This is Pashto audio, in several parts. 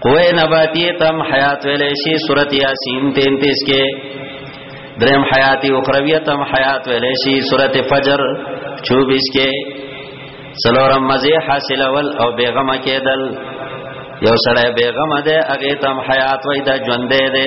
کوه نباتی تم حیات ویلې شي سورۃ یاسین 33 کې دریم حیاتی اخرویہ تم حیات ویلې شي سورۃ فجر 24 کې سلورم مزه حاصل ول او بیغم کېدل یو سړی بیغم ده هغه تم حیات وای دا ژوند ده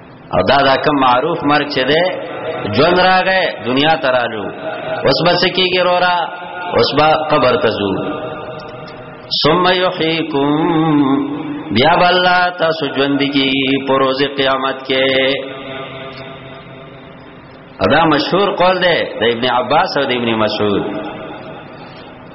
او دا دا کم معروف مرګ چې ده ژوند راغې دنیا ترالو اوس بس کېږي رورا اوس با قبر ته ځو ثم یحییکم بیا بالله تاسو ژوند کی پروز قیامت کې ادا مشهور قول ده د ابن عباس او د ابن مسعود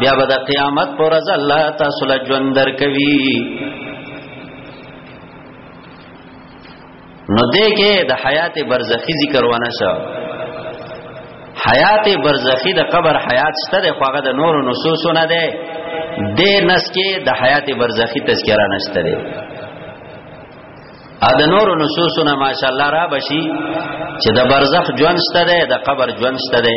بیا به د قیامت پر ورځ الله تاسو له ژوند درکوي نو دې کې د حیات برزخی ذکر ونه شو حیات برزخی د قبر حیات شته د خواغه د نور نصوص نه ده د نس کې د حیات برزخی تذکرہ نشته ده ا د نور نصوص نه ماشاءالله را بشي چې د برزخ ژوند شته ده د قبر ژوند شته ده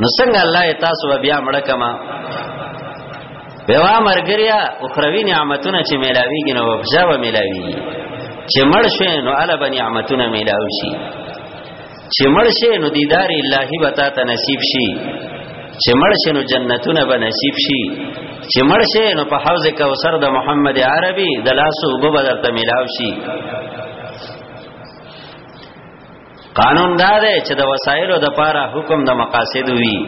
نو څنګه الله تاسو بیا مړ کما بیا مرګریا اخروی نعمتونه چې ملاویږي نو وفجا و ملاویږي چې مړ شې نو الا بنی نعمتونه ملاوي شي چې مړ شې نو دیدار الہی بتا ته نصیب شي چې مړ شې نو جنتونه به نصیب شي چې مړ شې نو په حوض کوثر د محمد عربي د لاسو وبو بدر ته ملاوي شي قانون دا دی چې د وسایلو د پاره حکم د مقاصد وي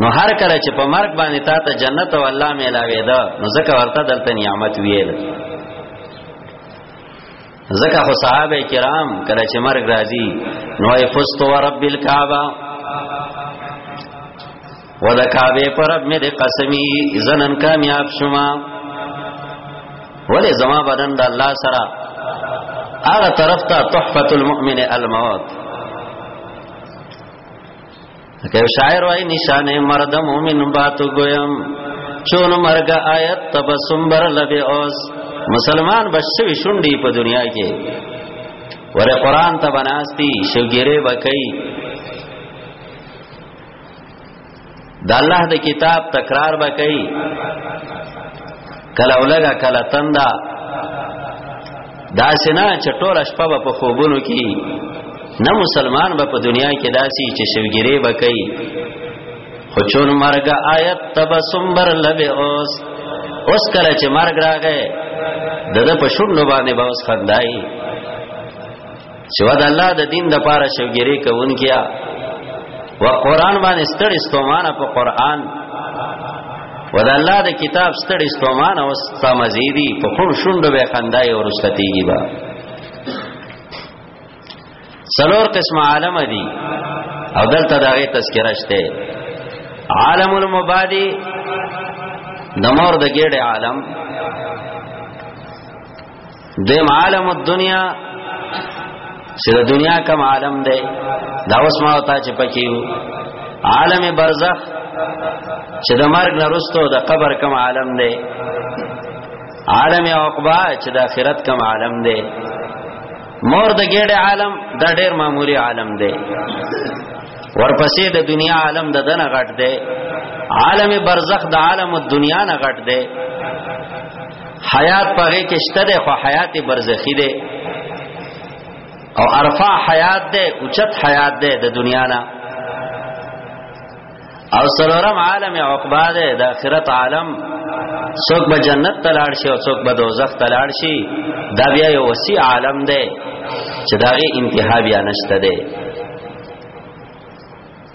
نو هر کله چې په مرګ باندې تا ته جنت او الله ملاوي ده نو ځکه ورته دلته نعمت ویل ځکه خو صحابه کرام کله چې مرګ راځي نو یې فستو رب الکعبه و د کعبه پر رب مې د قسمی زنن کامیاب شوما ولې زما بدن د الله سره هغه طرف ته تحفه المؤمن الموت که شاعر وای نشانه مرد مومن باتو گویم چون مرگ آیت تبسم بر لب اوس مسلمان بشوی شونډي په دنیا کې ور قران ته بناستی شګيره بکئی د الله د کتاب تکرار به کوي کله ولګه کله تندا دا سینا چټول شپه په خوبونو کې نه مسلمان به په دنیا کې داسي چې شوګيري به کوي خو چون مرګ آیت تبسم بر لبه اوس اوس کله چې مرګ راغی دغه په شونډو باندې به اوس خندای سوا د الله د دین د پاره شوګری کوونکیا و قران باندې ستړ استومانه په قران و د الله د کتاب ستړ استومانه او ستمزيدي په خون شوندو به خندای او رستتیږي با څلور قسم عالم دي او دلته دغه تذکرہ شته عالم المبادی د مور د ګډه عالم دیم عالم الدنیا چې د دنیا کم عالم دی دا اوس ما وتا چې پکې عالم برزخ چې د مرګ نه رستو د قبر کم عالم دی عالم عقبا چې د آخرت کم عالم دی مور د ګډه عالم دا ډېر معمولی عالم دی ورپسې د دنیا عالم د دنه غټ دی عالم برزخ د عالم الدنیا نه غټ دی حیات پاره کې شته ده خو حیات برزخی ده او ارفع حیات ده اوچت حیات ده د دنیا نه او سلورم عالم عقبا ده د آخرت عالم څوک به جنت تلاړ شي او څوک به دوزخ تلاړ شي دا بیا یو وسیع عالم ده چې داغه انتها بیا نشته ده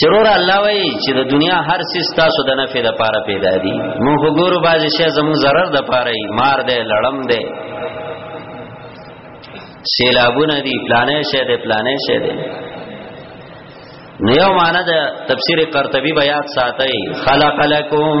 چرور الله وای چې د دنیا هر سیس تاسو د نفع د پاره پیدا دي مونږ وګورو باز شي زمو zarar د پاره ای مار دی لړم دی سیلابونه دی پلانې شه دی پلانې شه دی نو یو معنا د تفسیر قرطبی بیات ساتي خلق لکم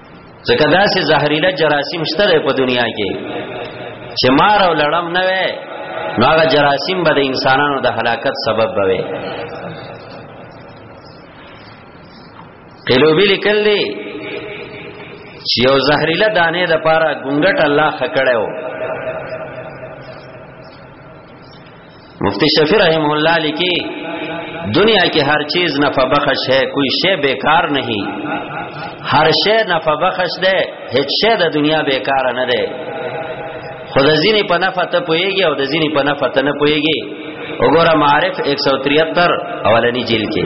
ځکه داسې زهريله جراثیم شته په دنیا کې چې مار او لړم نه وي نو هغه جراثیم به د انسانانو د هلاکت سبب بوي قلوبی لیکل دی چې یو زهريله دانه د پاره ګنګټ الله خکړیو مفتی شفیع رحم الله لیکي دنیا کې هر چیز نفع بخش ہے کوئی شی بیکار نہیں هر شی نفع بخش ده هیڅ شی د دنیا بیکار نه ده خود ځینې په نفع ته پويږي او د ځینې په نفع ته نه پويږي وګوره معارف 173 اولنی جیل کې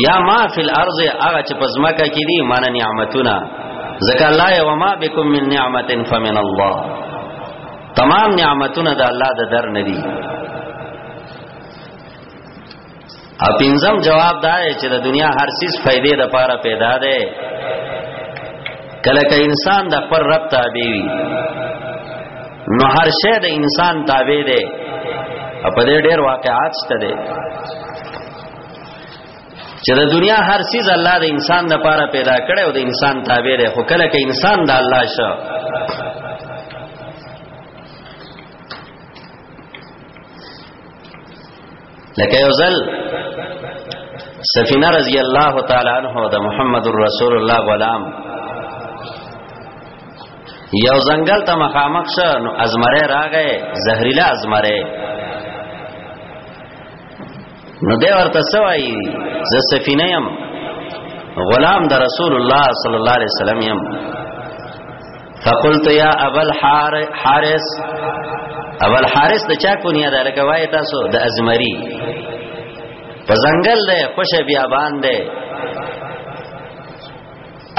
یا ما فی الارض هغه چې پزماکه کې دي مان نعمتونه زکه الله یو ما بكم من نعمت فمن الله تمام نعمتونه د الله د در نه دي او پنځم جواب دا دی چې د دنیا هر سیس فائدې د پاره پیدا ده کله که انسان د خپل رب تابع وي نو هر شی د انسان تابع دی په دې ډېر واقعات شته دي چې د دنیا هر چیز الله د انسان لپاره پیدا کړي او د انسان تابع دی خو کله کې انسان د الله شو لکه یو ځل سفینه رضی الله تعالی عنہ د محمد رسول الله غلام یو ځنګل ته مخامخ شه نو ازمره راغې زهريله ازمره نو دی ورته سوای ز سفینه يم غلام د رسول الله صلی الله علیه وسلم يم فقلت یا ابا الحارث ابا الحارث د چا کو نه ده لکه وای تاسو د ازمری په ځنګل ده خوش بیا باندې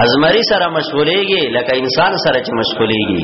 ازمری سره مشغولېږي لکه انسان سره چې مشغولېږي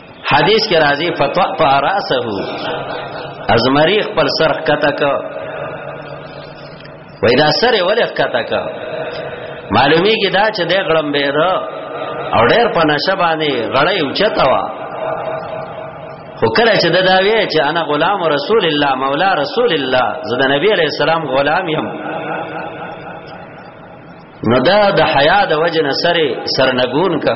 حدیث کې راځي فطق راسه ازمری خپل سر کته کو وای دا سر ولې کته کو معلومی کې دا چې د غړم به ده او ډېر په نشه باندې غړې اوچتا وا خو کله چې دا وی چې انا غلام رسول الله مولا رسول الله زه د نبی علی السلام غلام یم نو دا د حیا د وجنه سره سرنګون کا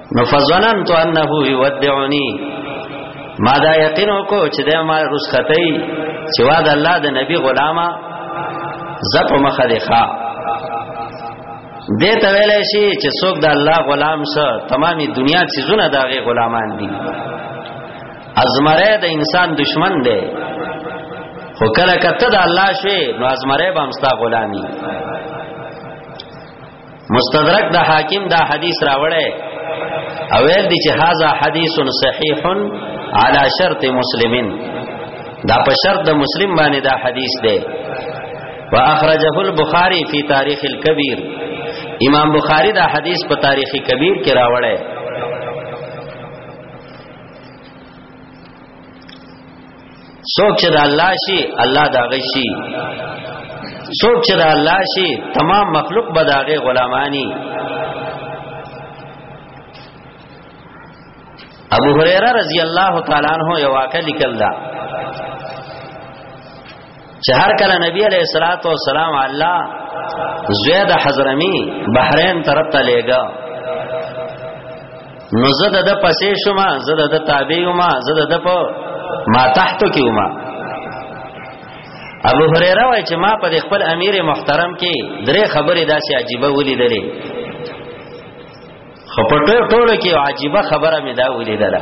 نو فظننت انه يودعني ما دا یقین وکړو چې د ما رسختي چې واد الله د نبی غلامه زپ مخه دی ښا دې ته ویل شي چې څوک د الله غلام سره تمامي دنیا چیزونه داغه غلامان دي ازمره د انسان دشمن دی خو کله کته د الله شي نو ازمره به هم ستا غلامي مستدرک د حاکم دا حدیث راوړی او ویل دي چې هاذا حدیث صحیح علی شرط مسلمین دا په شرط د مسلم باندې دا حدیث دی واخرجه البخاری فی تاریخ الکبیر امام بخاری دا حدیث په تاریخ کبیر کې راوړی څوک چې د الله شي الله دا غشي څوک چې د الله شي تمام مخلوق به داغه غلامانی ابو هريره رضی الله تعالی عنہ یو واقع لیکل دا چې هر کله نبی علیہ الصلوۃ والسلام الله زید حضرمی بحرین طرف ته لېګا نو زده د پسې شوما زده د تابع یوما زده د په ما تحت کیوما ابو هريره وای چې ما په خپل امیر محترم کې درې خبرې داسې عجيبه ولیدلې خپټو ټولو کې عجيبه خبره مې دا ولیدله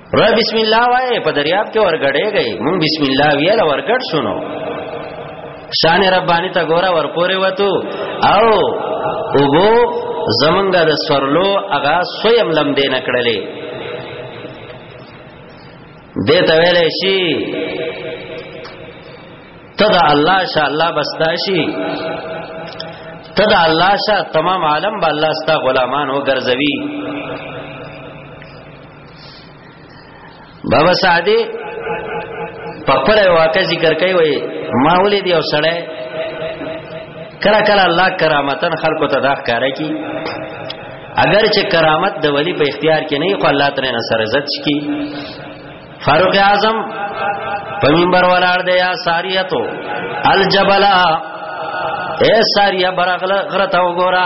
را بسم الله وای په دریاب کې ورګړې گئی مون بسم الله ویل ورګړ شونو شان ربانی ته ګورا ورپورې وته او وګو زمونږ د سرلو اغا سویم لم دې نکړلې دې ته ویلې شي تدا الله شاء الله بستاشي تدا الله شاء تمام عالم با الله ستا غلامان وګرځوي بابا سعدی په خپل واقع ذکر کوي وای ما ولې دی او سړی کله کله الله کرامتن خلکو ته دا ښکارا کی اگر چې کرامت د ولی په اختیار کې نه خو الله تعالی نه سر عزت کی فاروق اعظم په منبر ولاړ دی یا ساریتو الجبلا اے ساریا برغله غرته وګورا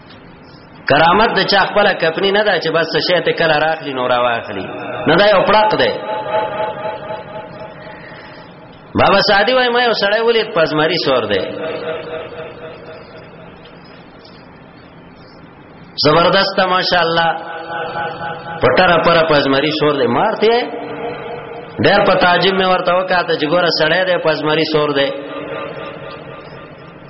کرامت د چا خپل کپنی نه ده چې بس شی ته کله راخلی نو راواخلی نه دا یو پړق ده بابا سعدی وای ما یو سړی ولید پزماری سور ده زبردست ماشاءالله پټره پر پزماری سور ده مارته ډېر په تعجب مې ورته وکاته چې ګوره سړی ده پزماری سور ده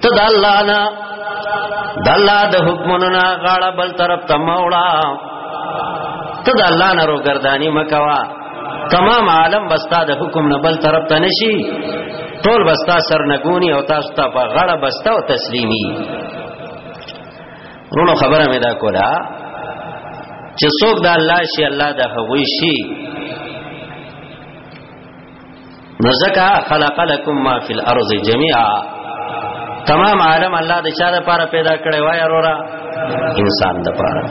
ته د الله نه د الله د حکمونو نه غاړه بل طرف ته موړه ته د الله نه روګردانی مکوا تمام عالم بستا د حکم نه بل طرف ته نشي ټول بستا سرنګونی او تاسو ته په غړه بستا او تسلیمی ورونو خبره مې دا کوله چې څوک د الله شي الله د هغوی شي نو زکا خلق لكم ما في الارض جميعا تمام عالم الله د چا د پاره پیدا کړي وای اورا انسان د پاره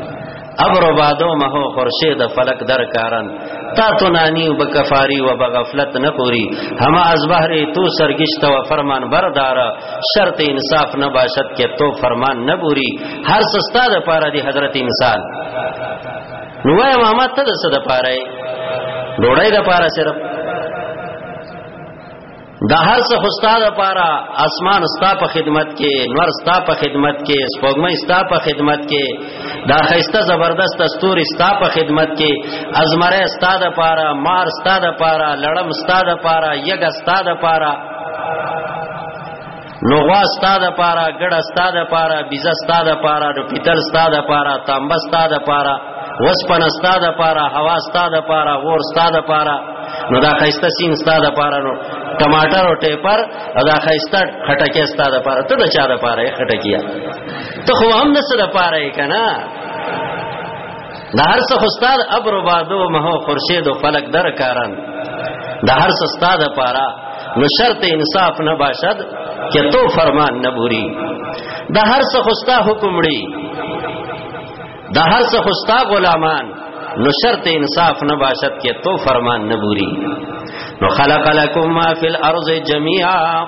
ابر بادو مه خورشید فلک در کارن تا تو نانی و بکفاری و بغفلت نپوری ہما از بحر تو سرگشت و فرمان بردار شرط انصاف نباشد کہ تو فرمان نبوری ہر سستا د پارا دی حضرت انسان نو وای ماما ته د څه د پاره ډوړای د پاره صرف د هر څه خوستا د پاره اسمان ستا په خدمت کې نور ستا په خدمت کې سپوږمۍ ستا په خدمت کې دا خيسته زبردست استوري ستا په خدمت کې ازمره ستا د پاره مار ستا د پاره لړم ستا د پاره یګ ستا د پاره نو غوا ستا د پاره ګړه ستا د پاره بیزه ستا د پاره نو پیتل ستا د پاره تانبه ستا د پاره وسپنه ستا د پاره هوا ستا د پاره غور ستا د پاره نو دا خیسته سین ستا د پاره نو ټماټر او ټیپر دا خیسته خټکی ستا د پاره ته د چا د پاره خټکیه ته خو هم نسره پاره کنا د هر څه استاد ابر بادو مه خورشید او فلک در کاران د هر څه استاد پارا نو شرط انصاف نه باشد چې تو فرمان نه بوري د هر څه خوستا حکم لري د هر څه خوستا غلامان نو شرط انصاف نه باشد کې تو فرمان نه بوري نو خلق لكم ما في الارض جميعا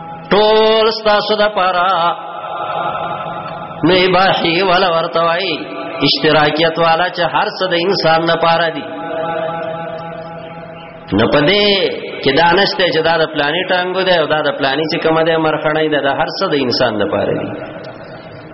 ټول ستاسو د پاره نه باحي ولا ورتوي اشتراکیت والا چې هر څه د انسان نه پاره دي نه پدې کې دانشته چې دا د پلانې ټانګو دی او دا د پلانې چې کومه ده مرخړې ده د هر څه د انسان نه پاره دي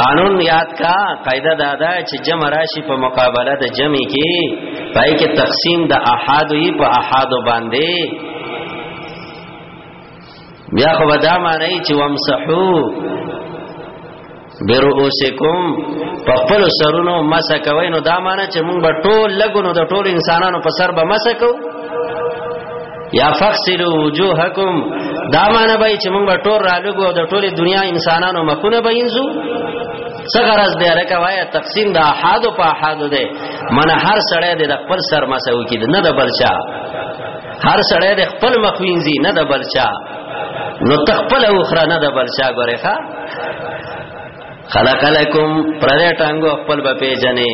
قانون یاد کا قاعده دا ده چې جمع راشي په مقابله د جمع کې پای کې تقسیم د احاد وي په احاد باندې بیا خو دا معنی چې وامسحو برؤسکم په خپل سرونو مسه کوي نو دا معنی چې موږ به ټول لګونو د ټول انسانانو په سر به مسه کوو یا فخسلو وجوهکم دا معنی به چې موږ ټول را لګو د ټوله دنیا انسانانو مخونه به انځو څه غرض دی لکه وای تقسیم د احاد په احاد دی من هر سړی د خپل سر مسو کې نه د بلچا هر سړی د خپل مخوینځي نه د بلچا نو تخپل اوخره نه د بلچا ګورې ښا خلق لکم پردې ټانګو خپل به پیژنې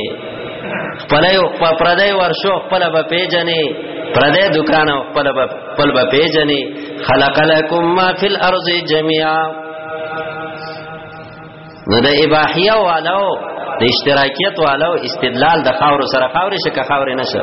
خپل یو پردې ورشو خپل به پیژنې پردې دکان خپل به خپل به پیژنې خلق لکم ما فی الارض جميعا نو د اباحیه والو د اشتراکیت والو استدلال د خاور سره خاور شکه خاور نشه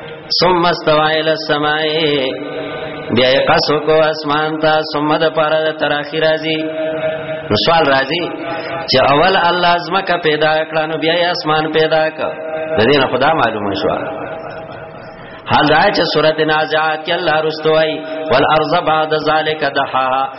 ثم استوى الى السماء بیا یې قصو کو اسمان ته ثم د پاره د تراخی راځي نو سوال راځي چې اول الله ازمکه پیدا کړه نو بیا یې اسمان پیدا کړ د دې نه خدا معلومه شو حال دا چې سورته نازعات کې الله رستوي والارض بعد ذلك دحاها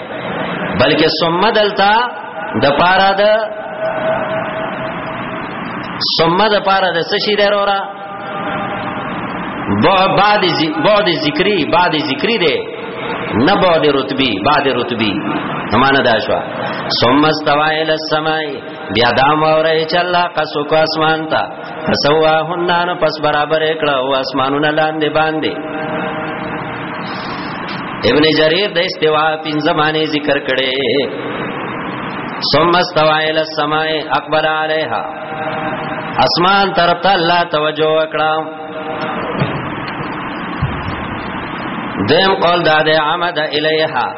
بلکې ثم دلتا د پارا د ثم د پارا د څه شي درورا بعد بعد ذکری بعد ذکری دی نه بعد رتبی بعد رتبی معنا دا شو ثم استوى الى السماء بیا دا مورې چې الله قصو کو اسمان ته فسوا هنن پس برابر کړه او اسمانونه لاندې باندې ابن جریر د استوا پین زمانه ذکر کړي ثم استوى الى السماء اقبل عليها اسمان طرف ته الله توجه وکړه دیم قول دا ده عمد الیها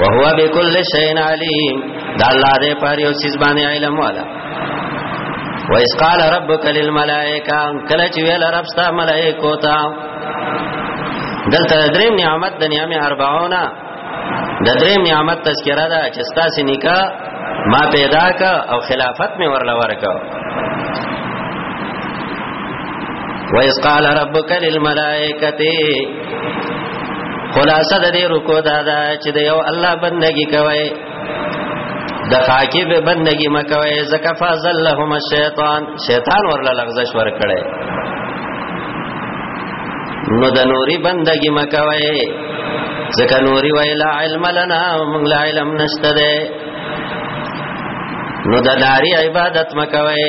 وهو بكل شيء عليم دا الله دې پر یو سیس باندې علم والا وَإِذْ قَالَ رَبُّكَ لِلْمَلَائِكَةِ کله چې ویل رب ستا ملائکو ته دلته دریم نعمت د نعمت 40 د دریم نعمت تذکرہ ده چې ستا سې نکاح ما پیدا کا او خلافت می ورلا ورکا وَإِذْ قَالَ رَبُّكَ لِلْمَلَائِكَةِ خلاصه د دې رکو دا ده چې د یو الله بندگی کوي د خاکی به بندگی مکوي زکه فازل لهم الشیطان شیطان ورله لغزش ور کړي نو د نوري بندگی مکوي زکه نوري ویلا علم لنا موږ لا علم نشته ده نو د ناری عبادت مکوي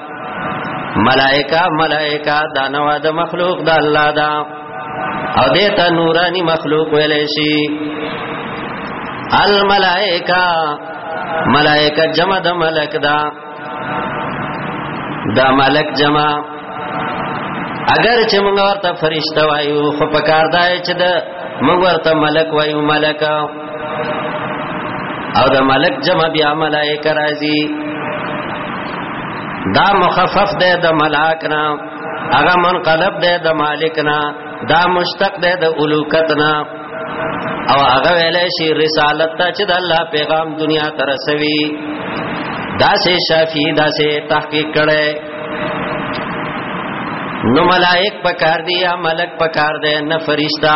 ملائکه ملائکه دا نو د مخلوق د الله دا او دیتا نورانی مخلوق ویلې شي الملائکه ملائکه جمع د ملک دا دا ملک جمع اگر چې موږ ورته فرشته وایو خو پکار دی چې د موږ ورته ملک وایو ملک او د ملک جمع بیا ملائکه راځي دا مخفف ده د ملاک نه هغه منقلب ده د مالک نه دا مشتق ده د الوکت نه او هغه ویلې شي رسالت ته چې د الله پیغام دنیا ته رسوي دا سه شافی دا سه تحقیق کړي نو ملائک پکار دی یا ملک پکار دی نه فرشتہ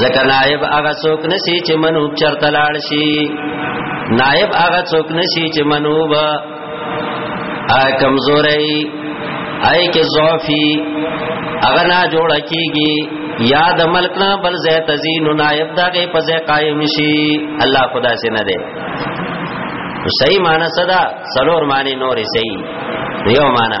زکه نائب هغه څوک نسی چې منوب چرته لاړ شي نائب هغه څوک نسی چې منوب ا کمزوري آی کې ضعفي هغه نه جوړ کیږي یاد ملک نه بل زه تزین نائب دغه په ځای قائم شي الله خدا سي نه ده صحیح معنی صدا سلور معنی نور صحیح یو معنی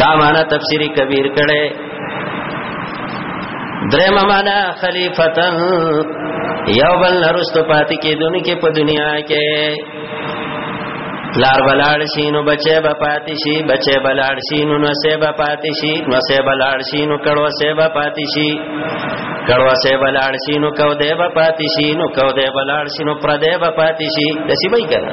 دا معنا تفسیری کبیر کړي درم معنا خلیفتن یو بل نرست پاتې کېدونکو کې په دنیا کې لار بلاړ شي نو بچي به پاتې شي بچي بلاړ شي نو نسه به پاتې شي نسه بلاړ شي نو کړو سه به پاتې شي کړو سه بلاړ شي نو کو دې به پاتې شي نو کو دې بلاړ شي نو پر دې به پاتې شي دسی به کړه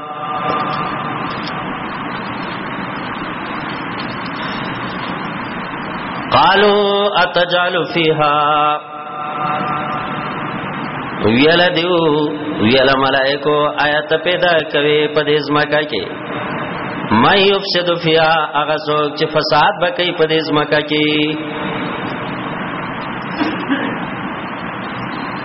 قالو اتجعل فيها ویل دیو ویل ملائکو آیت پیدا کوي په دې ځمکه کې ما یفسد فیا هغه څوک چې فساد وکړي په دې ځمکه کې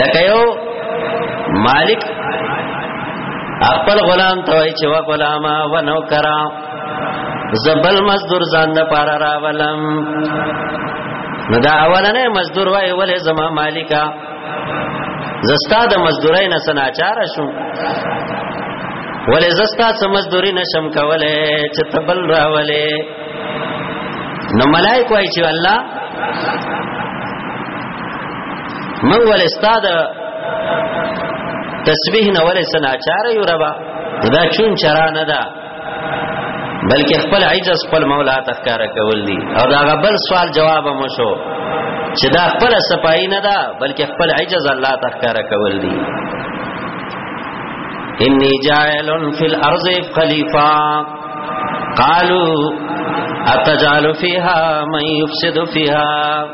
لکه یو مالک خپل غلام ته وای چې وا غلاما و نو کرا زبل مزدور ځان د پارا راولم نو دا اولنې مزدور وای ولې زما مالکا زستا د مزدورای نه سناچار شو ولې زستا سم مزدوری نشم کوله چې تبل راولې نو ملائک وای چې الله من ول استاد تسبیح نه ول سناچار یو ربا دا چون چرا نه ده بلکې خپل عجز خپل مولا تخکار کول دي او دا غبل سوال جواب مو شو چې دا خپل صفائی نه ده بلکې خپل عجز الله تخکار کول دي انی جائل فی الارض خلیفہ قالوا اتجعل فيها من يفسد فيها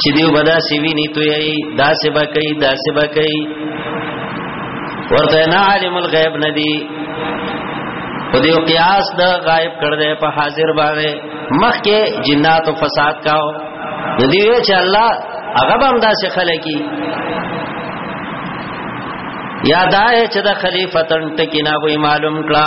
چې دیو بدا سی ویني تو یی دا سی با کوي دا سی با کوي ورته نه عالم الغیب ندی په دې قیاس د غائب کړ دې په حاضر باندې مخکې جنات او فساد کاو د دې چې الله هغه هم داسې خلکی یاد آئے چې د خلیفتن ټکی نه وی معلوم کړه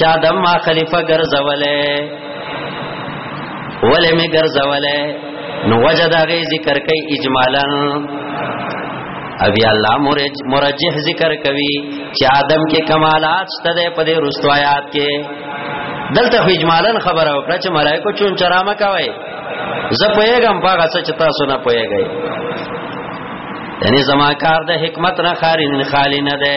چا دم ما خلیفہ ګرځولې ولې می ګرځولې نو وجد هغه ذکر کوي اجمالا ابي الله مرج مرجح ذکر کوي چې آدم کې کمالات شته په دې رستوایات کې دلته خو اجمالا خبره وکړه چې ملائکه چون چرامه کوي زه پوهیږم په هغه څه چې تاسو نه پوهیږئ یعنی زما کار د حکمت نه خارج خالی نه ده